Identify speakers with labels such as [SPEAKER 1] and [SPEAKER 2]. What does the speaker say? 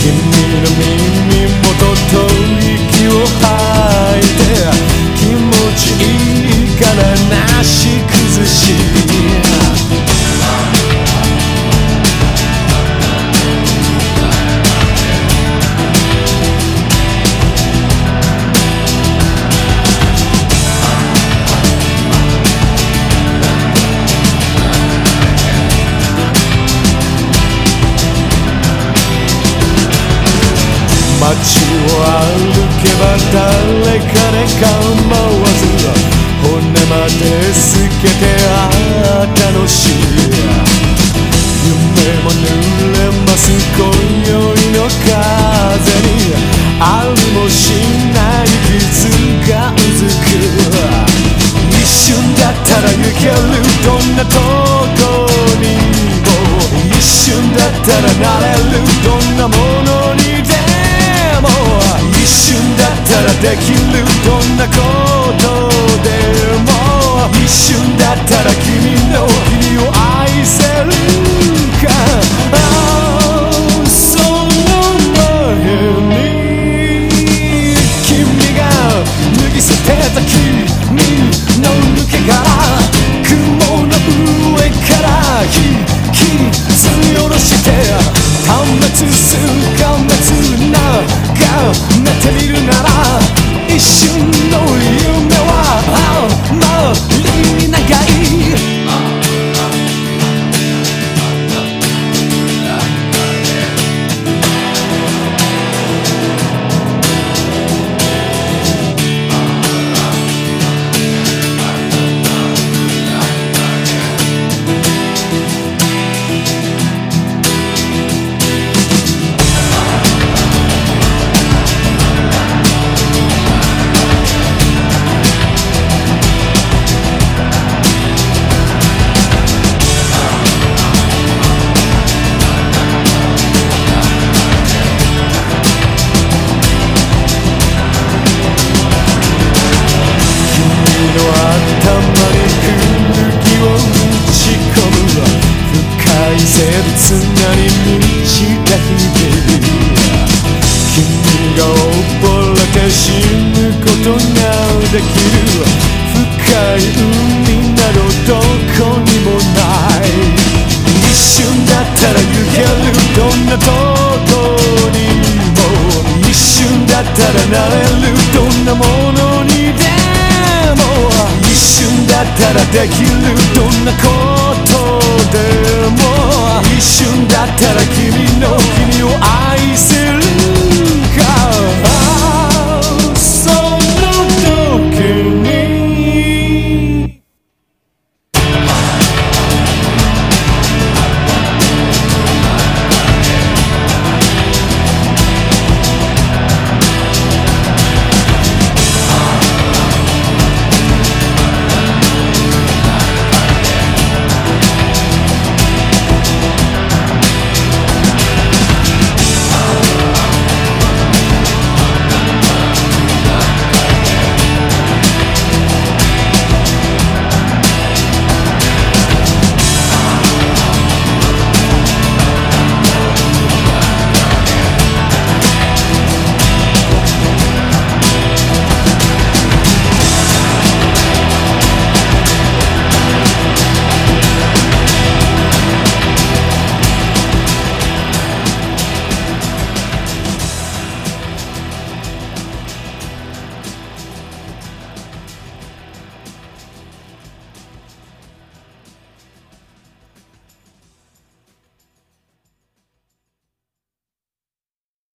[SPEAKER 1] 君の耳元と息を吐いて気持ちいいからなし崩し。街を歩けば誰かで構わず骨まで透けてあ楽しい夢も濡れます今宵の風にありもしない傷がうずく一瞬だったら行けるどんなとこにも一瞬だったらなれるどんなものだったらできるどんなことでも一瞬だったら君の君を愛せる。かその前に君が脱ぎ捨てた君の抜け殻雲の上から引きずり下ろして破滅する。破滅なが寝てみる。なら一瞬の夢深い生物なに満ちた日々君が溺れて死ぬことができる。深い海などどこにもない。一瞬だったら行けるどんなとこにも一瞬だったらなれる。どんなものにでも。一瞬だったらできる。どんなこと